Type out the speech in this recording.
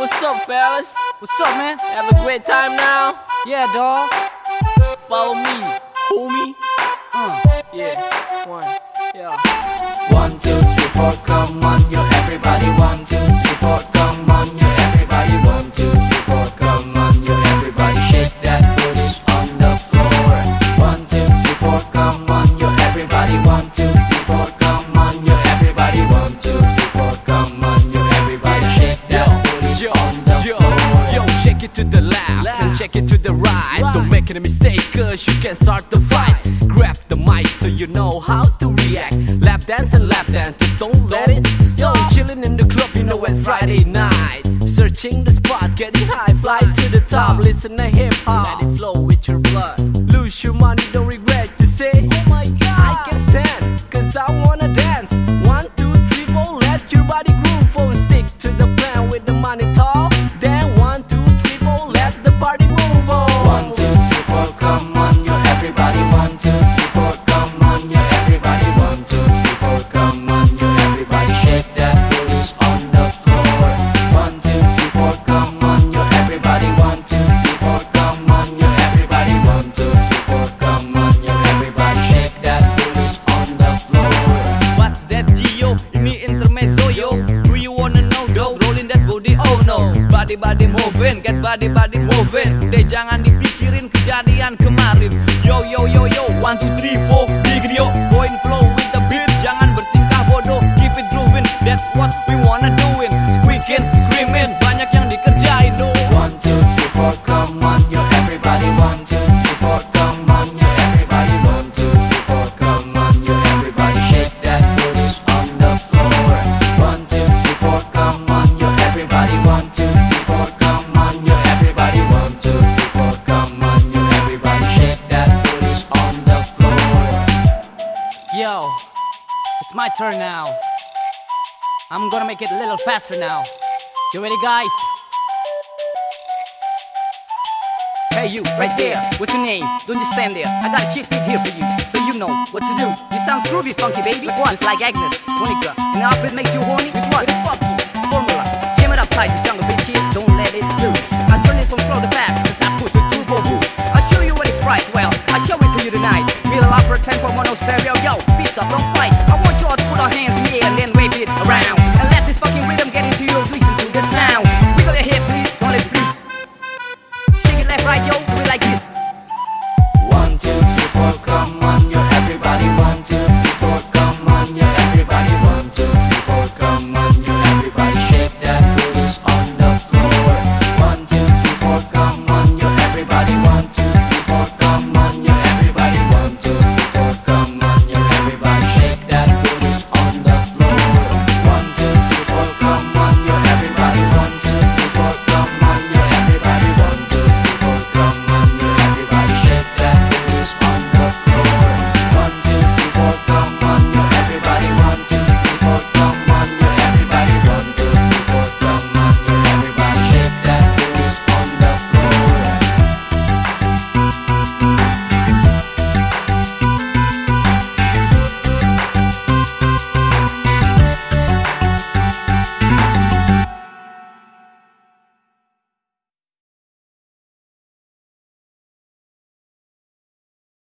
up, fellas? What's up, man? Have a great time now? Yeah, dog. Follow me, homie. Uh. Yeah, one, yeah. One, two, three, four, come make any mistake, cause you can start the fight. Grab the mic so you know how to react. Lap dance and lap dance, just don't let it Yo, chilling in the club, you know, it's Friday night. Searching the spot, getting high, fly to the top. Listen to hip hop, let it flow Body body moving, get body body moving. Deh jangan dipikirin kejadian kemarin. Yo yo yo yo, one two three four Big yo, going flow with the beat Jangan bertingkah bodoh, keep it grooving That's what we my turn now. I'm gonna make it a little faster now. You ready, guys? Hey, you, right there. What's your name? Don't just stand there. I got a chick beat here for you, so you know what to do. You sound groovy, funky baby. Like what? Just like Agnes, Monica. And now it makes you horny, with what? With a funky formula. Jam it up tight, the jungle bitch here. Don't let it loose. I turn it from slow to fast, cause I put the turbo boost. I'll show you what it's right. Well, I'll show it to you tonight. Feel up for tempo mono stereo. Yo, peace up, don't fight. come on.